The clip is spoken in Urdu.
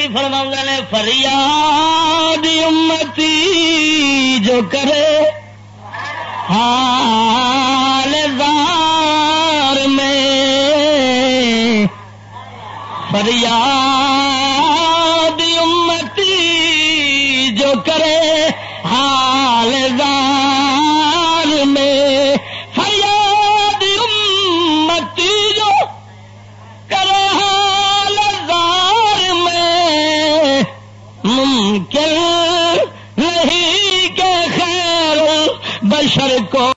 بھی فرما نے، فریاد امتی جو کرے، حال زار میں۔ فریاد امتی جو کرے، حال زار ممکن نہیں کہ خیر بشر کو